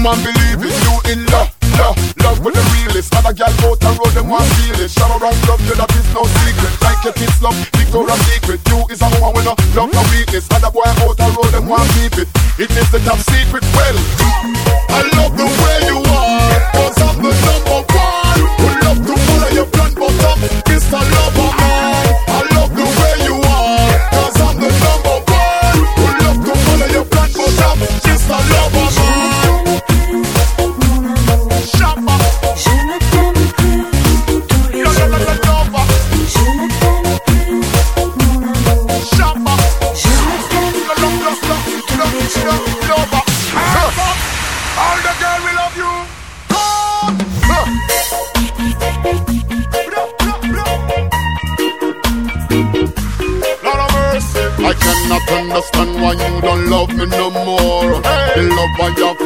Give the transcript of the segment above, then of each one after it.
Woman believe it, you in love, love, love with the realest. Other gal out the road, them want feel it. Shower around love, you that is no secret. Like your kids love, Victoria's Secret. You is a woman with no love, no weakness. Other boy out the road, them want keep it. It is the top secret. Well, I love the way you are, cause I'm the number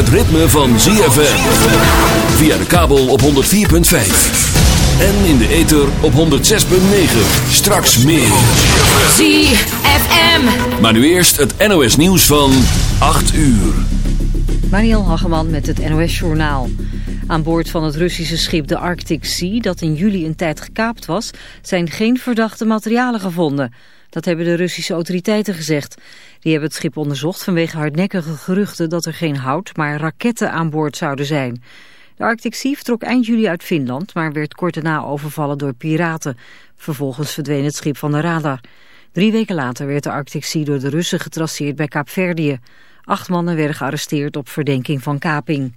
Het ritme van ZFM. Via de kabel op 104.5. En in de ether op 106.9. Straks meer. ZFM. Maar nu eerst het NOS nieuws van 8 uur. Mariel Hageman met het NOS Journaal. Aan boord van het Russische schip de Arctic Sea, dat in juli een tijd gekaapt was, zijn geen verdachte materialen gevonden. Dat hebben de Russische autoriteiten gezegd. Die hebben het schip onderzocht vanwege hardnekkige geruchten dat er geen hout, maar raketten aan boord zouden zijn. De Arctic Sea vertrok eind juli uit Finland, maar werd kort daarna overvallen door piraten. Vervolgens verdween het schip van de radar. Drie weken later werd de Arctic Sea door de Russen getraceerd bij Kaapverdië. Acht mannen werden gearresteerd op verdenking van kaping.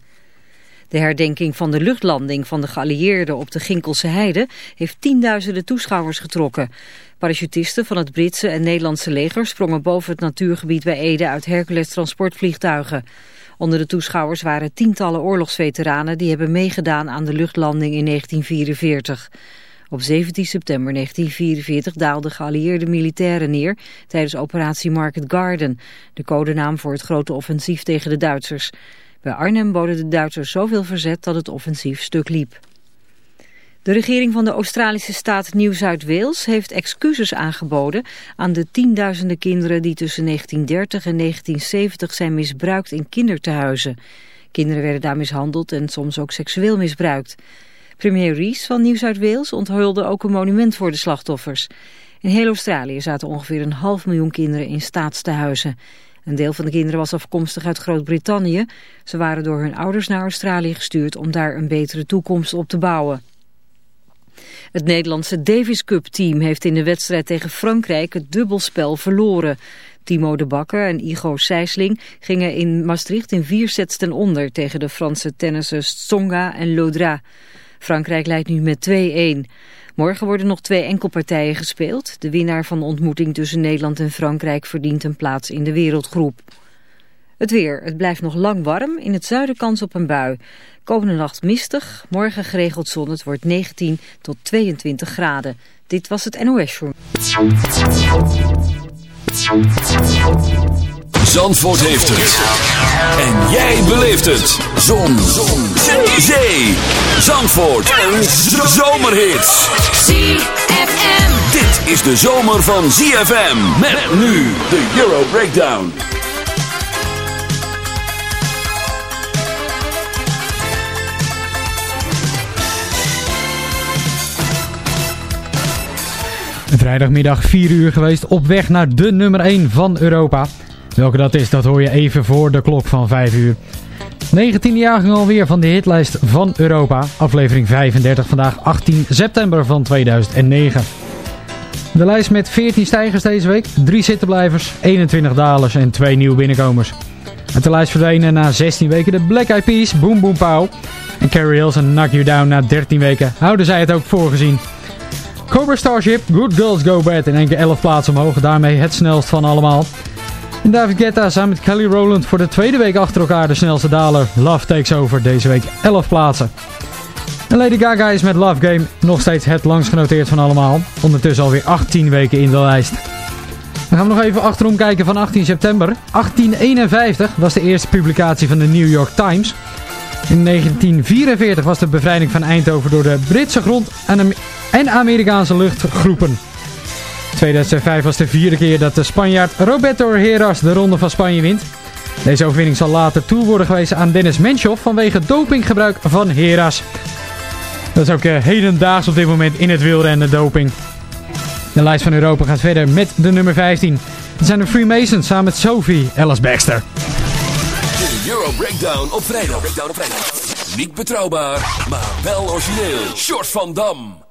De herdenking van de luchtlanding van de geallieerden op de Ginkelse Heide heeft tienduizenden toeschouwers getrokken. Parachutisten van het Britse en Nederlandse leger sprongen boven het natuurgebied bij Ede uit Hercules transportvliegtuigen. Onder de toeschouwers waren tientallen oorlogsveteranen die hebben meegedaan aan de luchtlanding in 1944. Op 17 september 1944 daalden geallieerde militairen neer tijdens operatie Market Garden, de codenaam voor het grote offensief tegen de Duitsers. Bij Arnhem boden de Duitsers zoveel verzet dat het offensief stuk liep. De regering van de Australische staat Nieuw-Zuid-Wales heeft excuses aangeboden aan de tienduizenden kinderen die tussen 1930 en 1970 zijn misbruikt in kindertehuizen. Kinderen werden daar mishandeld en soms ook seksueel misbruikt. Premier Rees van Nieuw-Zuid-Wales onthulde ook een monument voor de slachtoffers. In heel Australië zaten ongeveer een half miljoen kinderen in staatstehuizen. Een deel van de kinderen was afkomstig uit Groot-Brittannië. Ze waren door hun ouders naar Australië gestuurd om daar een betere toekomst op te bouwen. Het Nederlandse Davis Cup team heeft in de wedstrijd tegen Frankrijk het dubbelspel verloren. Timo de Bakker en Igor Sijsling gingen in Maastricht in vier sets ten onder tegen de Franse tennissers Tsonga en Lodra. Frankrijk leidt nu met 2-1. Morgen worden nog twee enkelpartijen gespeeld. De winnaar van de ontmoeting tussen Nederland en Frankrijk verdient een plaats in de wereldgroep. Het weer. Het blijft nog lang warm. In het zuiden kans op een bui. Komende nacht mistig. Morgen geregeld zon. Het wordt 19 tot 22 graden. Dit was het NOS Show. Zandvoort heeft het. En jij beleeft het. Zon. zon. Zee. Zandvoort. Een zomerhit. ZFM. Dit is de zomer van ZFM. Met nu de Euro Breakdown. Vrijdagmiddag 4 uur geweest op weg naar de nummer 1 van Europa. Welke dat is, dat hoor je even voor de klok van 5 uur. 19e jaargang alweer van de hitlijst van Europa. Aflevering 35 vandaag 18 september van 2009. De lijst met 14 stijgers deze week, 3 zittenblijvers, 21 dalers en 2 nieuwe binnenkomers. Uit de lijst verdwenen na 16 weken de Black Eyed Peas, Boom Boom Pow. En Carrie Hills en Knock You Down na 13 weken houden zij het ook voorgezien. Cobra Starship, Good Girls Go Bad in één keer 11 plaatsen omhoog, daarmee het snelst van allemaal. En David Guetta samen met Kelly Rowland voor de tweede week achter elkaar de snelste daler. Love Takes Over, deze week 11 plaatsen. En Lady Gaga is met Love Game nog steeds het langst genoteerd van allemaal. Ondertussen alweer 18 weken in de lijst. Dan gaan we nog even achterom kijken van 18 september. 1851 was de eerste publicatie van de New York Times. In 1944 was de bevrijding van Eindhoven door de Britse grond en Amerikaanse luchtgroepen. 2005 was de vierde keer dat de Spanjaard Roberto Heras de Ronde van Spanje wint. Deze overwinning zal later toe worden gewezen aan Dennis Menchoff vanwege dopinggebruik van Heras. Dat is ook uh, hedendaags op dit moment in het wielrennen doping. De lijst van Europa gaat verder met de nummer 15. Dat zijn de Freemasons samen met Sophie Ellis Baxter. De Euro Breakdown op vrijdag. Breakdown op vrijdag. Niet betrouwbaar, maar wel origineel. Short van Dam.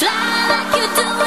You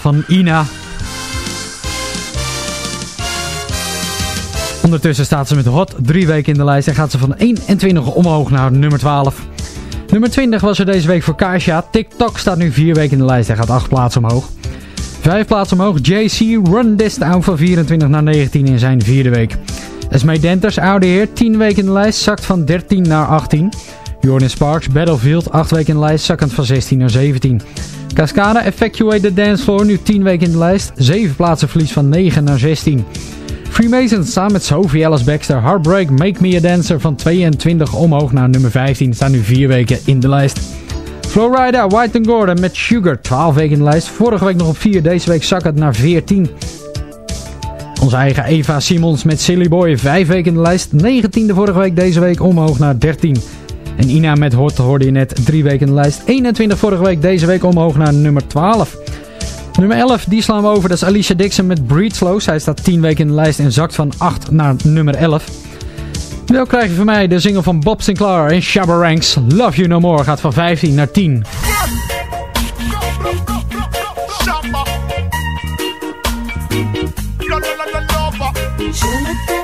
van Ina. Ondertussen staat ze met Hot drie weken in de lijst en gaat ze van 21 omhoog naar nummer 12. Nummer 20 was er deze week voor Kasia. TikTok staat nu vier weken in de lijst en gaat acht plaatsen omhoog. Vijf plaatsen omhoog. JC Run This Down van 24 naar 19 in zijn vierde week. Esmee Denters, oude heer, 10 weken in de lijst, zakt van 13 naar 18. Jordan Sparks, Battlefield, 8 weken in de lijst, zakkend van 16 naar 17. Cascada, Effectuate the Dance Floor, nu 10 weken in de lijst, 7 plaatsen verlies van 9 naar 16. Freemasons samen met Sophie Alice Baxter, Heartbreak, Make Me a Dancer van 22 omhoog naar nummer 15, staan nu 4 weken in de lijst. Flowrider, White and Gordon met Sugar, 12 weken in de lijst, vorige week nog op 4, deze week zakkend naar 14. Onze eigen Eva Simons met Silly Boy, 5 weken in de lijst, 19e vorige week, deze week omhoog naar 13. En Ina met Hort hoorde je net drie weken in de lijst. 21 vorige week, deze week omhoog naar nummer 12. Nummer 11, die slaan we over. Dat is Alicia Dixon met Breed Slow. Zij staat 10 weken in de lijst en zakt van 8 naar nummer 11. Wel krijg je van mij de single van Bob Sinclair en Shabba Ranks. Love You No More gaat van 15 naar 10. I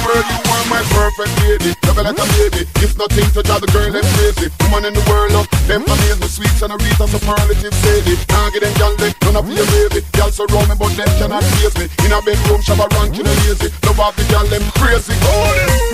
perfect lady. Love like a baby. It's nothing to drive the girl them crazy. Woman in the world, love them amaze me. Sweet and a Rita, superlative sadie. Can't get them gal, they none of your baby. Gal so me, but them cannot face me. In a bedroom, shabba ranking and lazy. Love off the gal, them crazy. Oh, I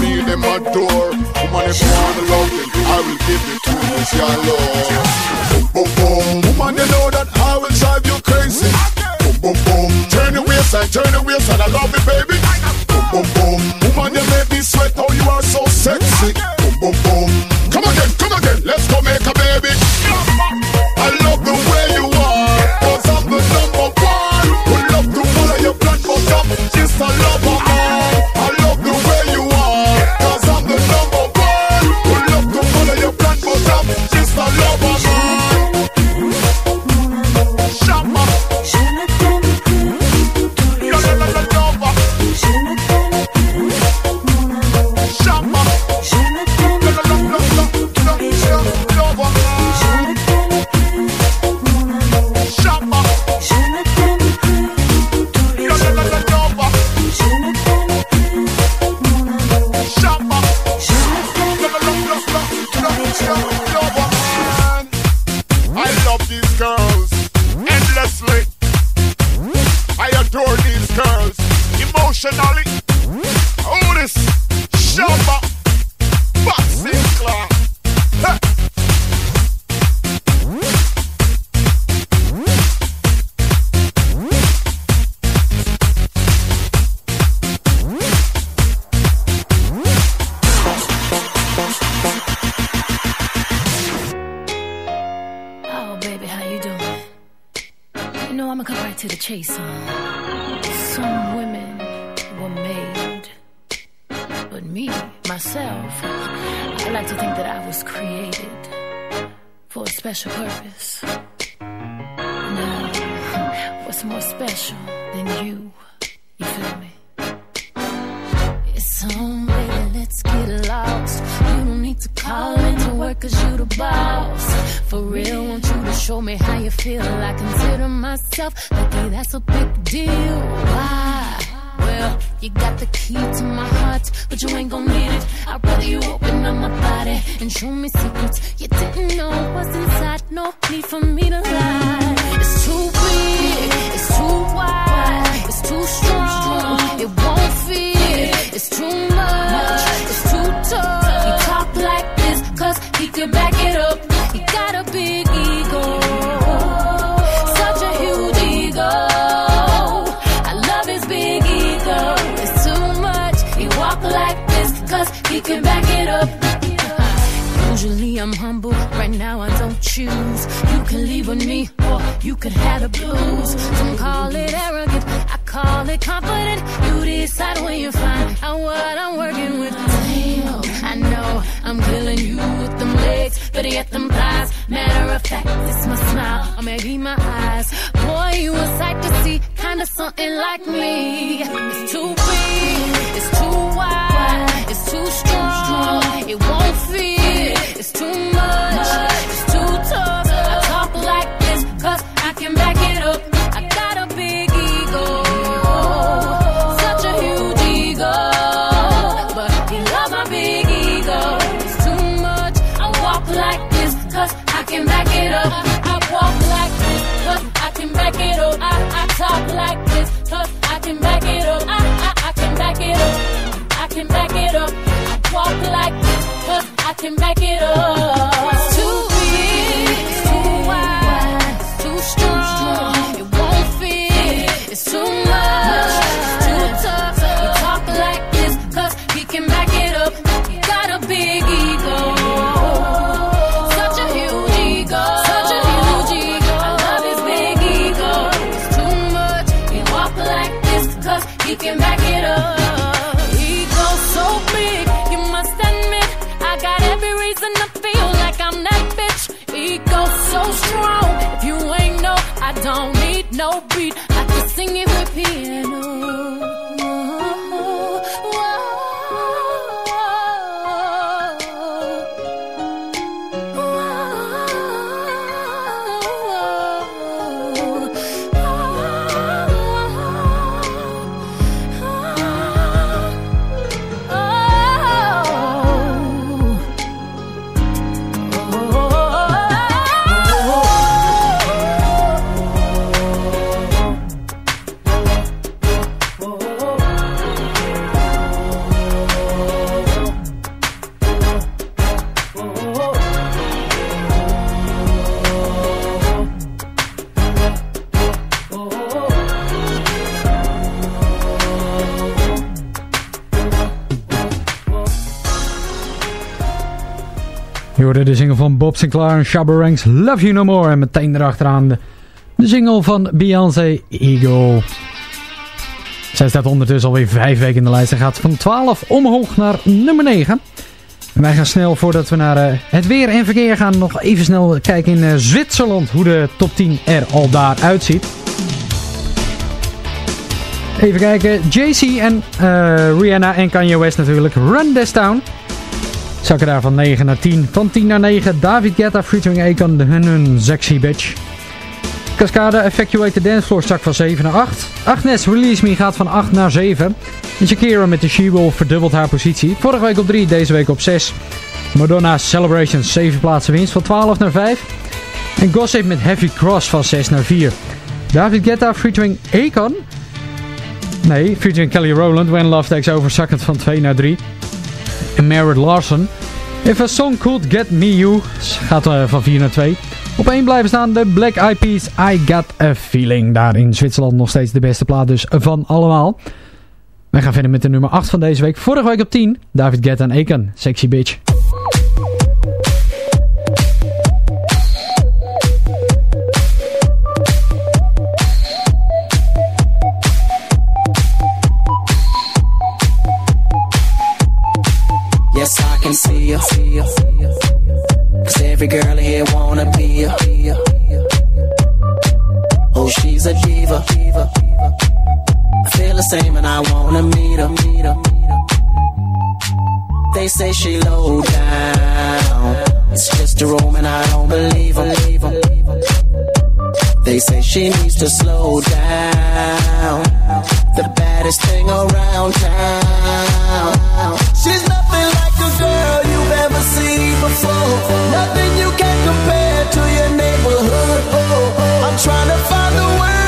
me them adore. Woman, if you want the loving, I will give it to you, shallow. Boom, boom, boom. Woman, you know that I will drive you crazy. Boom, boom, boom. Turn the your waistline, turn the your waistline. I love it, baby. Boom, boom, boom. What's more special than you? You feel me? It's on, baby, let's get lost. You don't need to call into work cause you the boss. For real, want you to show me how you feel. I consider myself lucky, that's a big deal. Why? Well, you got the key to my heart, but you ain't gon' need it. I'd rather you open up my body and show me secrets you didn't know was inside. No need for me to lie. It's too big, it's too wide, it's too strong. It won't fit, it's too much, it's too. He talk like this, cause he could back it up. He got a big ego, such a huge ego. I love his big ego. It's too much. He walk like this, cause he can back it up. Usually I'm humble, right now I don't choose. You can leave with me, or you could have the blues. Some call it arrogant, I call it confident. You decide when you find out what I'm working with. Damn, I know I'm killing you with them legs, better yet them thighs. Matter of fact, it's my smile, or maybe my eyes. Boy, you a sight to see, kinda something like me. It's too big, it's too wide, it's too strong. It won't fit, it's too much, it's too tough. I talk like this, cause I can back it up. I got a big ego, such a huge ego. But he love my big ego, it's too much. I walk like this, cause I can back it up. I walk like this, cause I can back it up. I, I talk like this, cause I can back it up. I, I, I can back it up. I can back it up up, I can back it up. De single van Bob Sinclair en Shabba Love You No More. En meteen erachteraan de, de single van Beyoncé, Eagle. Zij staat ondertussen alweer vijf weken in de lijst. Ze gaat van 12 omhoog naar nummer 9. En wij gaan snel, voordat we naar eh, het weer en verkeer gaan, nog even snel kijken in eh, Zwitserland. Hoe de top 10 er al daar uitziet. Even kijken. JC en eh, Rihanna en Kanye West natuurlijk. Run This Town. Zakken daar van 9 naar 10. Van 10 naar 9. David Guetta featuring Akon. De hun, hun sexy bitch. Cascada Effectuate the Dance Floor zak van 7 naar 8. Agnes Release Me gaat van 8 naar 7. En Shakira met de She-Wolf verdubbelt haar positie. Vorige week op 3, deze week op 6. Madonna Celebrations 7 plaatsen winst van 12 naar 5. En Gossip met Heavy Cross van 6 naar 4. David Guetta featuring Akon. Nee, featuring Kelly Rowland. When Love Takes Over zakkend van 2 naar 3. En Merritt Larson. If a Song Could Get Me You gaat uh, van 4 naar 2. Op 1 blijven staan de Black Eyed Peas I Got A Feeling. Daar in Zwitserland nog steeds de beste plaat dus van allemaal. Wij gaan verder met de nummer 8 van deze week. Vorige week op 10, David Guetta en Akon. Sexy Bitch. Every girl here wanna be you. Oh, she's a diva. I feel the same and I wanna meet her. Her. They say she low down. It's just a room and I don't believe them. They say she needs to slow down. The baddest thing around town. She's nothing like a girl you've ever seen before. Nothing you can compare to your neighborhood. Oh, I'm trying to find the words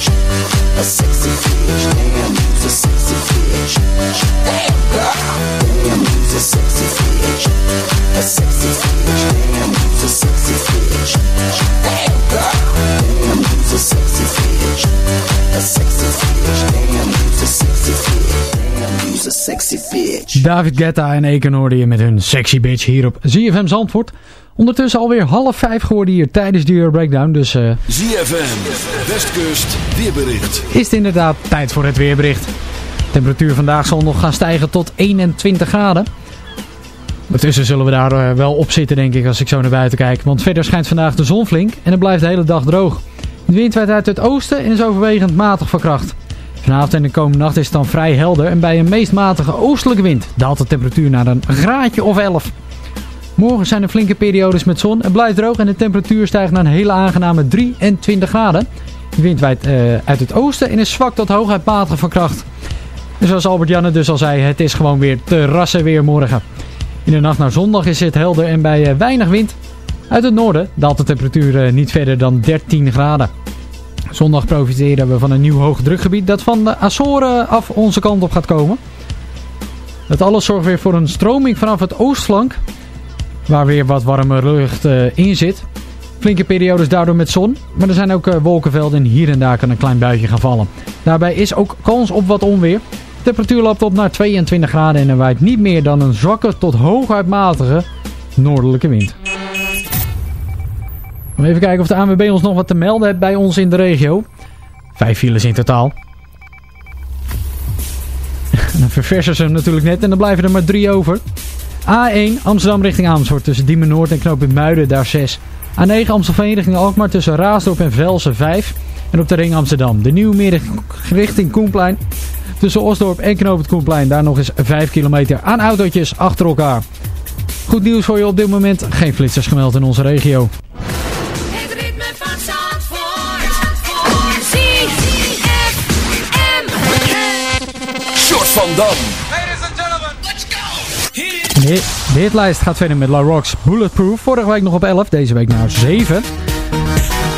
sexy. David Guetta en Eken je met hun sexy bitch hier op ZFM Zandvoort. Ondertussen alweer half vijf geworden hier tijdens de Euro Breakdown. Dus eh, ZFM, Westkust, weerbericht. is het inderdaad tijd voor het weerbericht. De temperatuur vandaag zal nog gaan stijgen tot 21 graden. Ondertussen zullen we daar eh, wel op zitten denk ik als ik zo naar buiten kijk. Want verder schijnt vandaag de zon flink en het blijft de hele dag droog. De wind waait uit het oosten en is overwegend matig van kracht. Vanavond en de komende nacht is het dan vrij helder en bij een meest matige oostelijke wind daalt de temperatuur naar een graadje of 11. Morgen zijn er flinke periodes met zon, het blijft droog en de temperatuur stijgt naar een hele aangename 23 graden. De wind waait eh, uit het oosten en is zwak tot hooguit matig van kracht. Zoals Albert Janne dus al zei, het is gewoon weer terrassen weer morgen. In de nacht naar zondag is het helder en bij eh, weinig wind. Uit het noorden daalt de temperatuur eh, niet verder dan 13 graden. Zondag profiteren we van een nieuw hoogdrukgebied dat van de Azoren af onze kant op gaat komen. Dat alles zorgt weer voor een stroming vanaf het oostflank, waar weer wat warme lucht eh, in zit. Flinke periodes daardoor met zon, maar er zijn ook eh, wolkenvelden en hier en daar kan een klein buitje gaan vallen. Daarbij is ook kans op wat onweer. De temperatuur loopt op naar 22 graden en er waait niet meer dan een zwakke tot hooguit matige noordelijke wind. Even kijken of de ANWB ons nog wat te melden heeft bij ons in de regio. Vijf files in totaal. dan verversen ze hem natuurlijk net en dan blijven er maar drie over. A1 Amsterdam richting Amersfoort tussen Diemen Noord en Knooppunt Muiden, daar 6. A9 Amstelveen richting Alkmaar tussen Raasdorp en Velsen 5. En op de ring Amsterdam. De Nieuwmeer richting Koenplein. Tussen Osdorp en Knooppunt Koenplein daar nog eens 5 kilometer aan autootjes achter elkaar. Goed nieuws voor je op dit moment. Geen flitsers gemeld in onze regio. Het ritme van Zandvoort. Voor ZFM. Short van Dam. De, de hitlijst gaat verder met La Rocks Bulletproof. Vorige week nog op 11, deze week nou 7.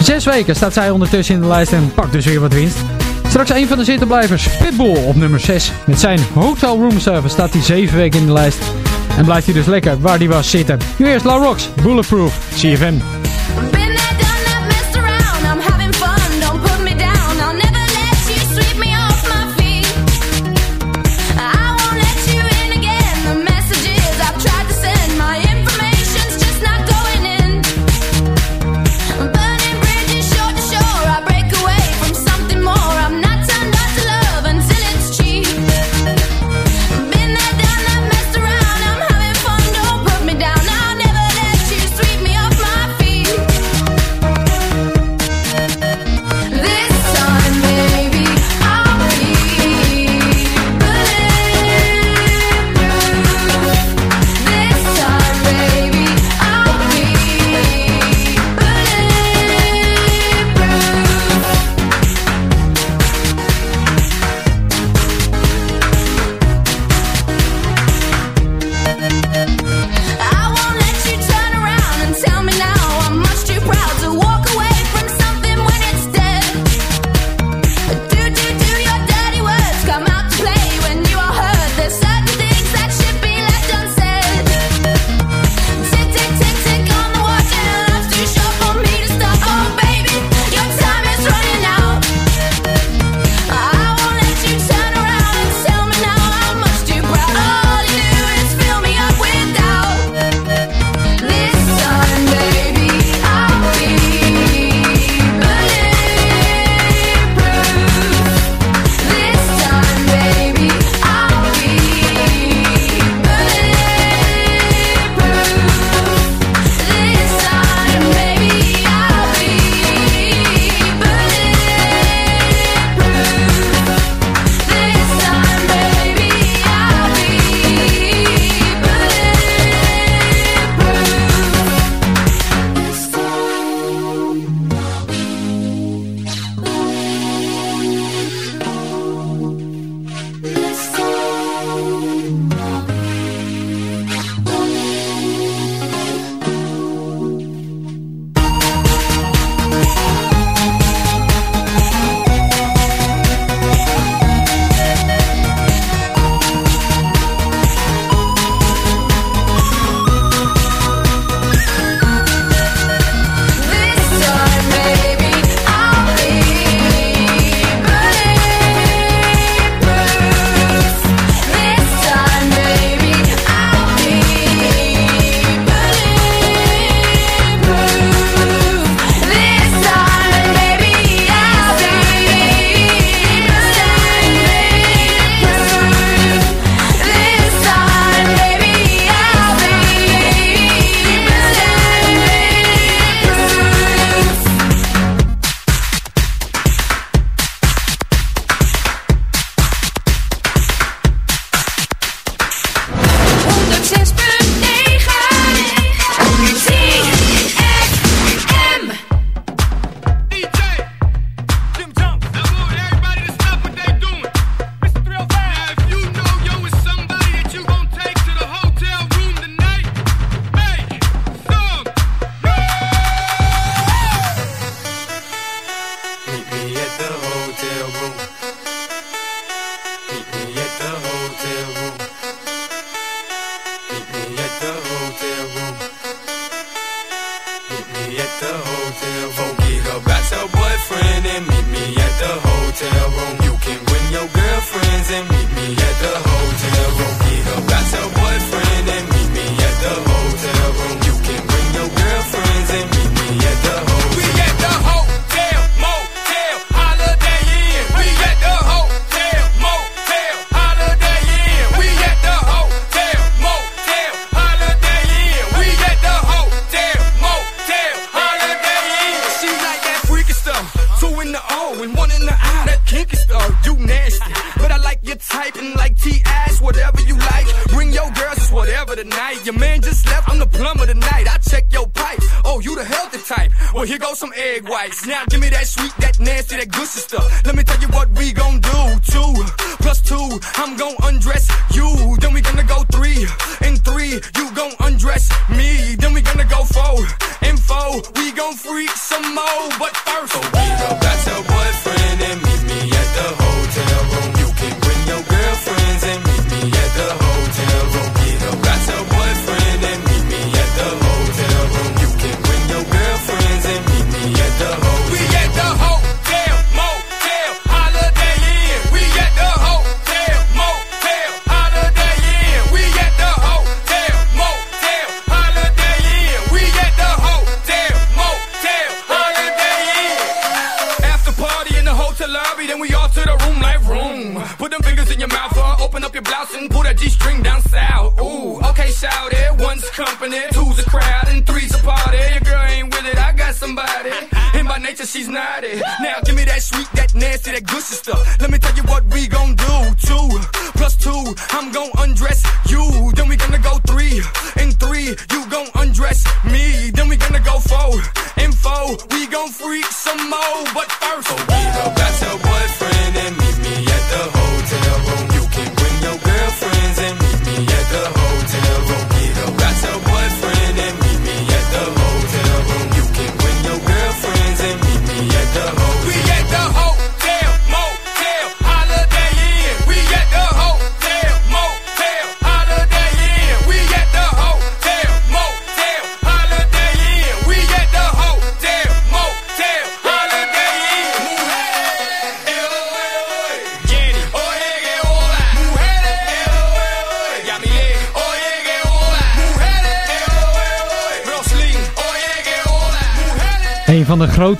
Zes weken staat zij ondertussen in de lijst en pakt dus weer wat winst. Straks een van de zittenblijvers, Pitbull, op nummer 6. Met zijn Hotel Room Service staat hij 7 weken in de lijst. En blijft hij dus lekker waar hij was zitten. Nu eerst La Rocks Bulletproof, CFM.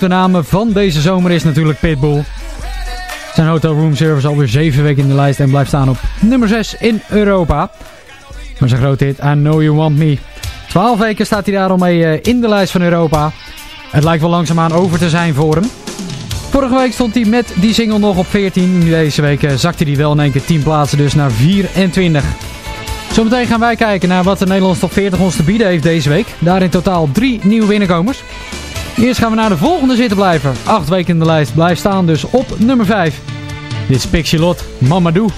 De namen van deze zomer is natuurlijk Pitbull. Zijn Hotel Room Service alweer 7 weken in de lijst en blijft staan op nummer 6 in Europa. Maar zijn grote hit, I Know You Want Me. 12 weken staat hij daarom mee eh, in de lijst van Europa. Het lijkt wel langzaamaan over te zijn voor hem. Vorige week stond hij met die single nog op 14. Deze week eh, zakte hij wel in één keer 10 plaatsen, dus naar 24. Zometeen gaan wij kijken naar wat de Nederlandse top 40 ons te bieden heeft deze week. Daar in totaal drie nieuwe binnenkomers. Eerst gaan we naar de volgende zitten blijven. Acht weken in de lijst. Blijf staan dus op nummer 5. Dit is Pixie Lot, Mamadou.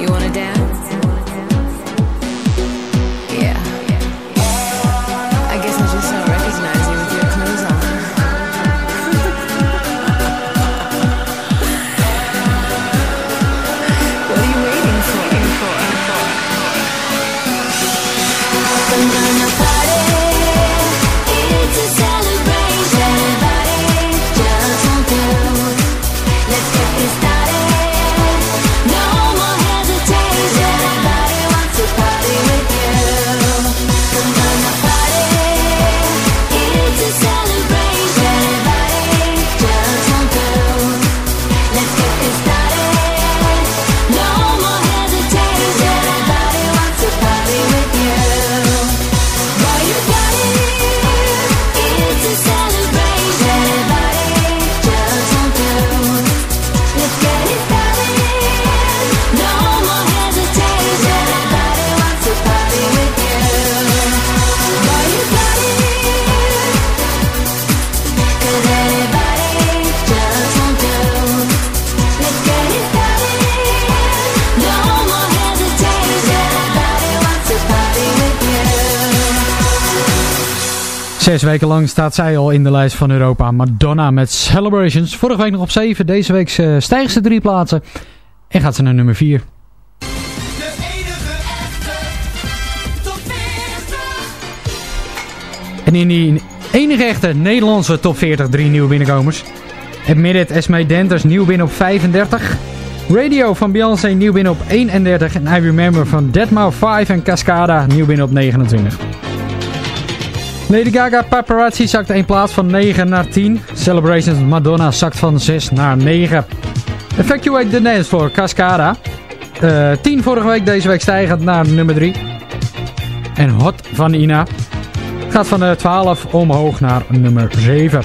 You wanna dance? Zes weken lang staat zij al in de lijst van Europa. Madonna met Celebrations. Vorige week nog op 7. Deze week uh, stijgt ze drie plaatsen. En gaat ze naar nummer 4. De enige echte top 40. En in die enige echte Nederlandse top 40 drie nieuwe binnenkomers. Admitted Esme Denters nieuw binnen op 35. Radio van Beyoncé nieuw binnen op 31. En I Remember van Deadmau 5 en Cascada nieuw binnen op 29. Lady Gaga Paparazzi zakt 1 plaats van 9 naar 10. Celebrations Madonna zakt van 6 naar 9. Evacuate the Dance Floor Cascada. Uh, 10 vorige week, deze week stijgend naar nummer 3. En Hot van Ina gaat van 12 omhoog naar nummer 7.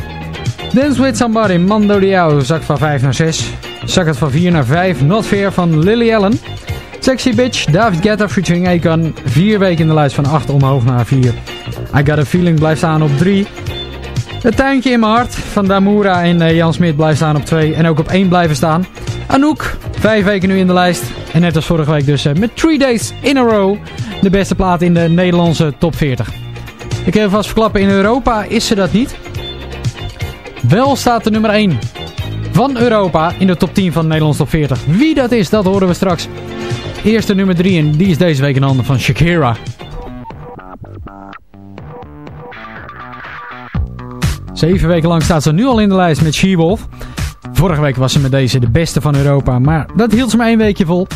Dance With Somebody, Mando Diao, zak van 5 naar 6. Zak het van 4 naar 5, Not Fair van Lily Allen. Sexy Bitch, David Guetta featuring Akon. 4 weken in de lijst van 8 omhoog naar 4. I Got A Feeling blijft staan op 3. Het tuintje in mijn hart van Damura en uh, Jan Smit blijft staan op 2. En ook op 1 blijven staan. Anouk, 5 weken nu in de lijst. En net als vorige week dus uh, met 3 days in a row. De beste plaat in de Nederlandse top 40. Ik heb vast verklappen, in Europa is ze dat niet. Wel staat de nummer 1 van Europa in de top 10 van de Nederlandse top 40. Wie dat is, dat horen we straks. Eerste nummer 3 en die is deze week in handen van Shakira. Zeven weken lang staat ze nu al in de lijst met She-Wolf. Vorige week was ze met deze de beste van Europa, maar dat hield ze maar één weekje vol.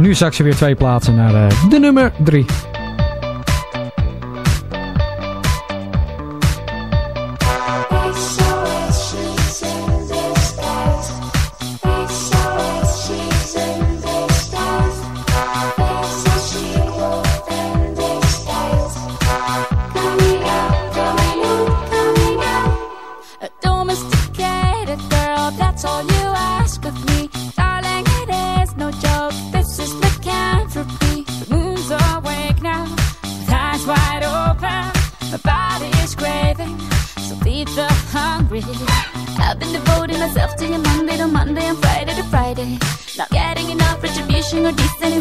Nu zak ze weer twee plaatsen naar de,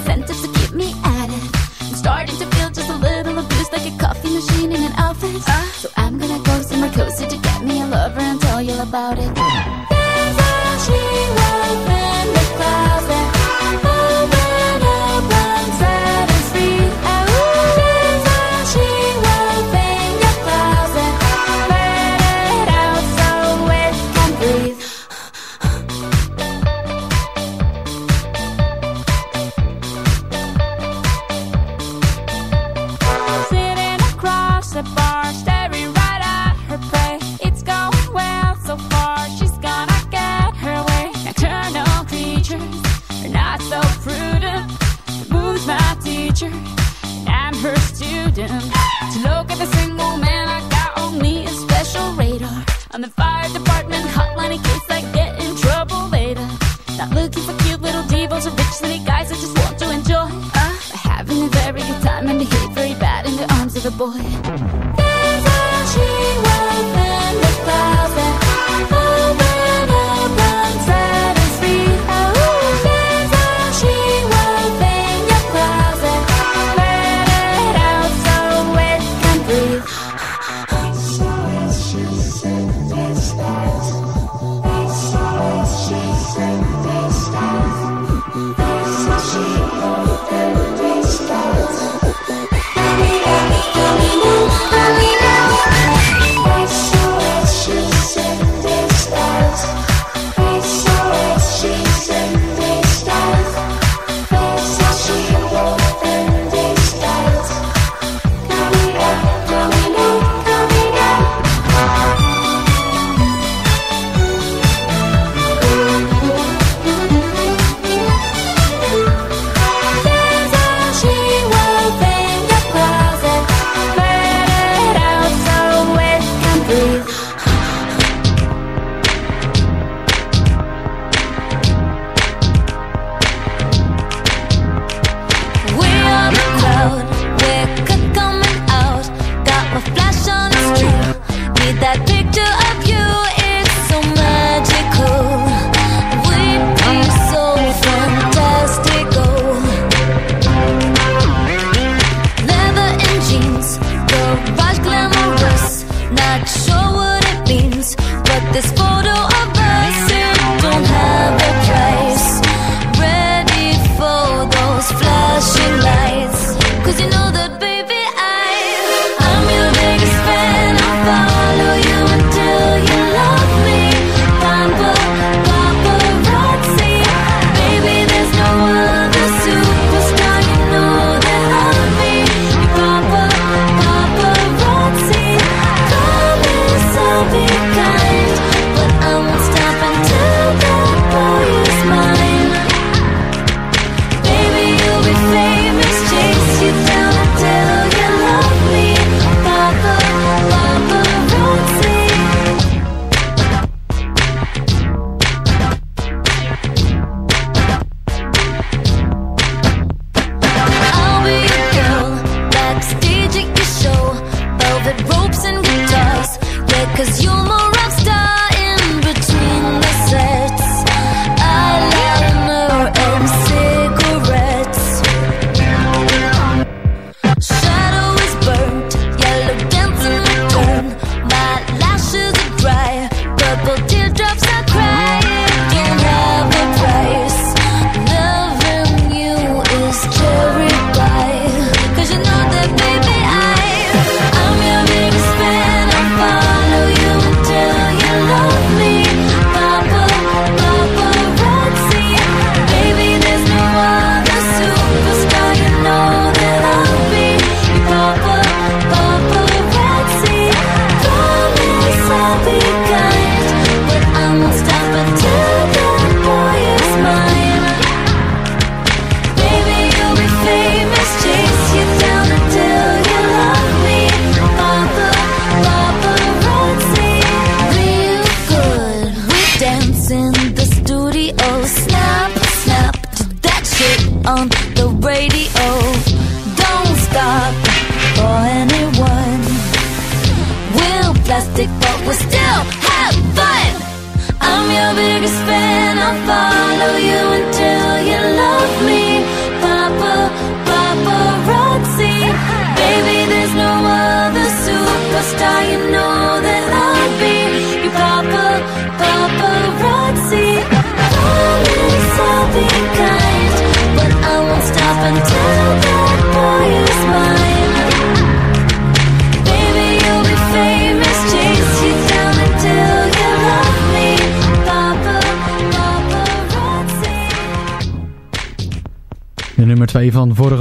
incentives to keep me at it. I'm starting to feel just a little abused, like a coffee machine in an office. Uh, so I'm gonna go somewhere cozy to get me a lover and tell you about it.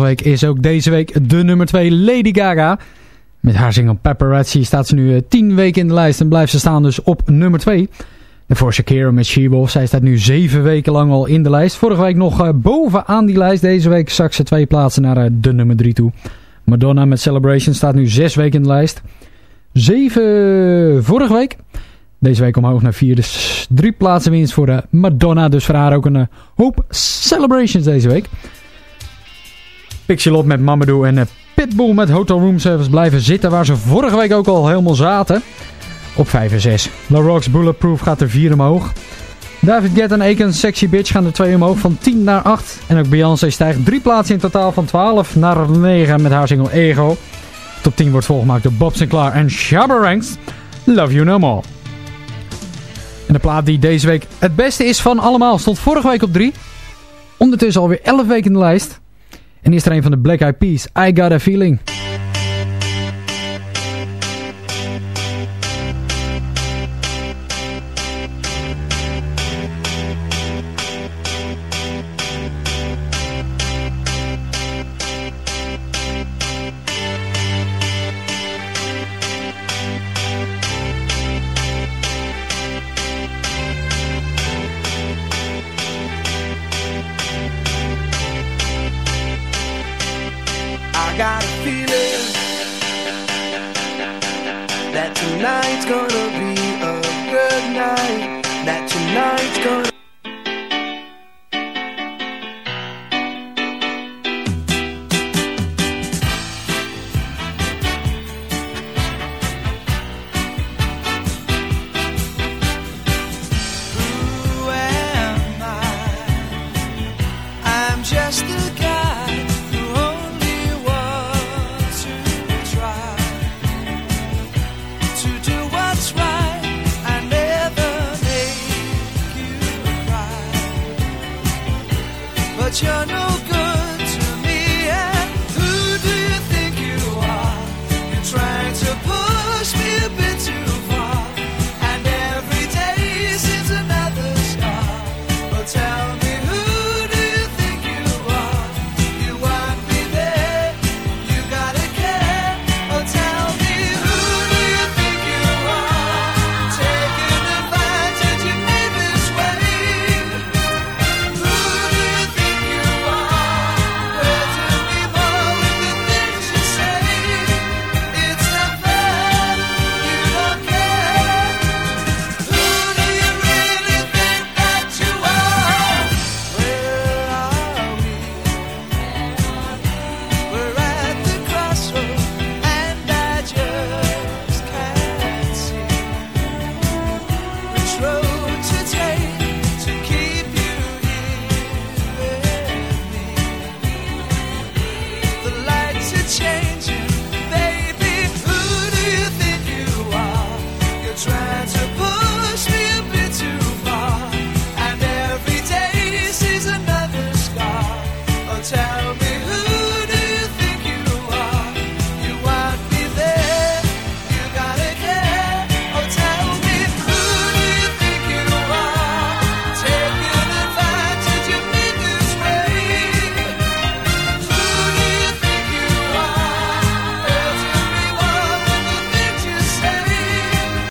Week is ook deze week de nummer 2 Lady Gaga. Met haar single Paparazzi staat ze nu 10 eh, weken in de lijst en blijft ze staan dus op nummer 2. En voor Shakira met She zij staat nu 7 weken lang al in de lijst. Vorige week nog uh, bovenaan die lijst. Deze week zak ze twee plaatsen naar uh, de nummer 3 toe. Madonna met Celebration staat nu 6 weken in de lijst. 7 vorige week. Deze week omhoog naar 4. Dus drie plaatsen winst voor Madonna. Dus voor haar ook een hoop celebrations deze week. Pixie met Mamadou en eh, Pitbull met Hotel Room Service blijven zitten waar ze vorige week ook al helemaal zaten. Op 5 en 6. La Rocks Bulletproof gaat er 4 omhoog. David Guetta en Aiken Sexy Bitch gaan er 2 omhoog van 10 naar 8. En ook Beyoncé stijgt 3 plaatsen in totaal van 12 naar 9 met haar single Ego. Top 10 wordt volgemaakt door Bob Sinclair en Shabba Ranks. Love You No More. En de plaat die deze week het beste is van allemaal stond vorige week op 3. Ondertussen alweer 11 weken in de lijst. En is er een van de Black Eyed Peas, I Got A Feeling.